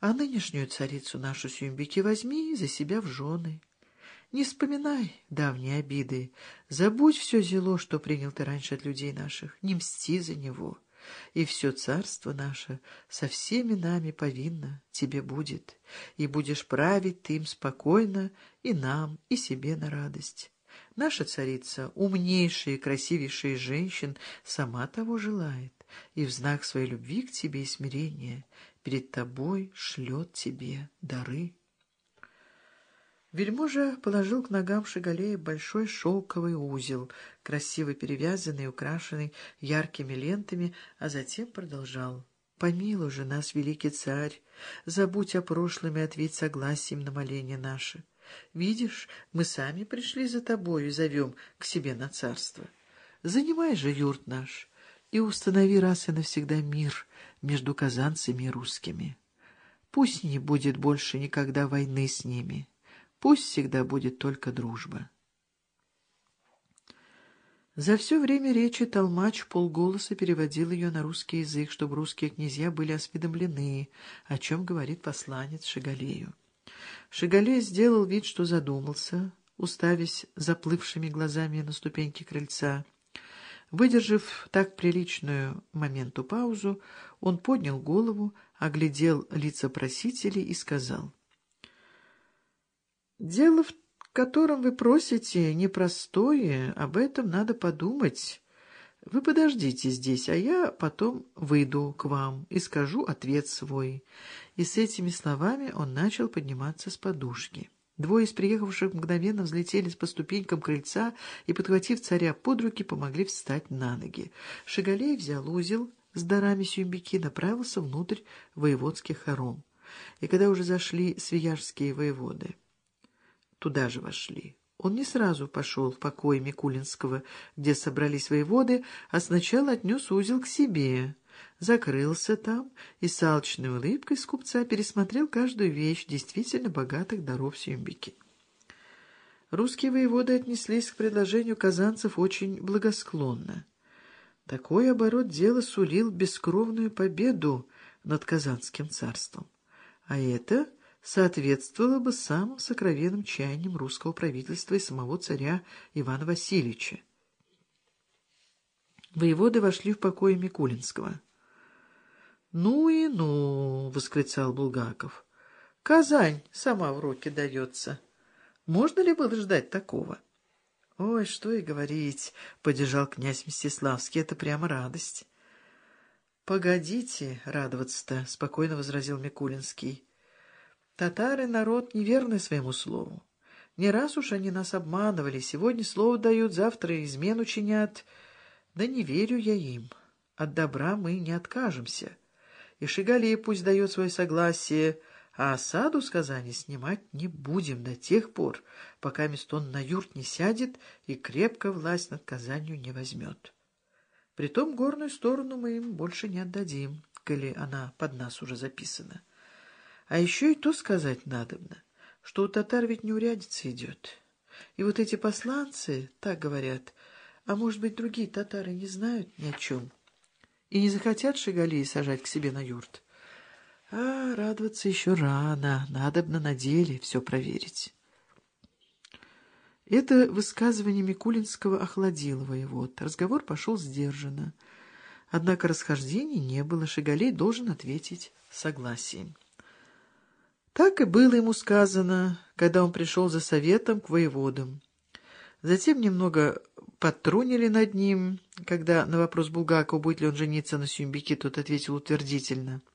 А нынешнюю царицу нашу Сюмбики возьми за себя в жены. Не вспоминай давние обиды, забудь все зело, что принял ты раньше от людей наших, не мсти за него. И все царство наше со всеми нами повинно тебе будет, и будешь править ты им спокойно и нам, и себе на радость. Наша царица, умнейшая и красивейшая женщин, сама того желает, и в знак своей любви к тебе и смирения перед тобой шлет тебе дары. Вельможа положил к ногам Шагалея большой шелковый узел, красиво перевязанный и украшенный яркими лентами, а затем продолжал. «Помилуй же нас, великий царь, забудь о прошлом и ответь согласием на моление наше. Видишь, мы сами пришли за тобою и зовем к себе на царство. Занимай же юрт наш и установи раз и навсегда мир между казанцами и русскими. Пусть не будет больше никогда войны с ними». Пусть всегда будет только дружба. За все время речи Толмач полголоса переводил ее на русский язык, чтобы русские князья были осведомлены, о чем говорит посланец Шигалею. Шигалей сделал вид, что задумался, уставясь заплывшими глазами на ступеньки крыльца. Выдержав так приличную моменту паузу, он поднял голову, оглядел лица просителей и сказал — Дело, в котором вы просите, непростое, об этом надо подумать. Вы подождите здесь, а я потом выйду к вам и скажу ответ свой». И с этими словами он начал подниматься с подушки. Двое из приехавших мгновенно взлетели по ступенькам крыльца и, подхватив царя под руки, помогли встать на ноги. Шагалей взял узел с дарами сюмбики направился внутрь воеводских хором. И когда уже зашли свияжские воеводы, туда же вошли. Он не сразу пошел в покой Микулинского, где собрались воеводы, а сначала отнес узел к себе, закрылся там и с алчной улыбкой с купца пересмотрел каждую вещь действительно богатых даров Сюмбики. Русские воеводы отнеслись к предложению казанцев очень благосклонно. Такой оборот дела сулил бескровную победу над Казанским царством. А это соответствовало бы самым сокровенным чаяниям русского правительства и самого царя Ивана Васильевича. Воеводы вошли в покои Микулинского. «Ну и ну!» — восклицал Булгаков. «Казань сама в руки дается. Можно ли было ждать такого?» «Ой, что и говорить!» — поддержал князь Мстиславский. «Это прямо радость». «Погодите радоваться-то», — спокойно возразил Микулинский. Татары — народ неверный своему слову. Не раз уж они нас обманывали, сегодня слово дают, завтра измену чинят. Да не верю я им. От добра мы не откажемся. И Шигалей пусть дает свое согласие, а осаду с Казани снимать не будем до тех пор, пока Местон на юрт не сядет и крепко власть над Казанью не возьмет. Притом горную сторону мы им больше не отдадим, коли она под нас уже записана. А еще и то сказать надобно, что у татар ведь неурядица идет. И вот эти посланцы так говорят, а может быть, другие татары не знают ни о чем и не захотят Шигалии сажать к себе на юрт. А радоваться еще рано, надобно на деле все проверить. Это высказывание Микулинского охладило воевод. Разговор пошел сдержанно. Однако расхождений не было, Шигалей должен ответить согласием. Так и было ему сказано, когда он пришел за советом к воеводам. Затем немного подтрунили над ним, когда на вопрос Булгакова, будет ли он жениться на Сюмбике, тот ответил утвердительно —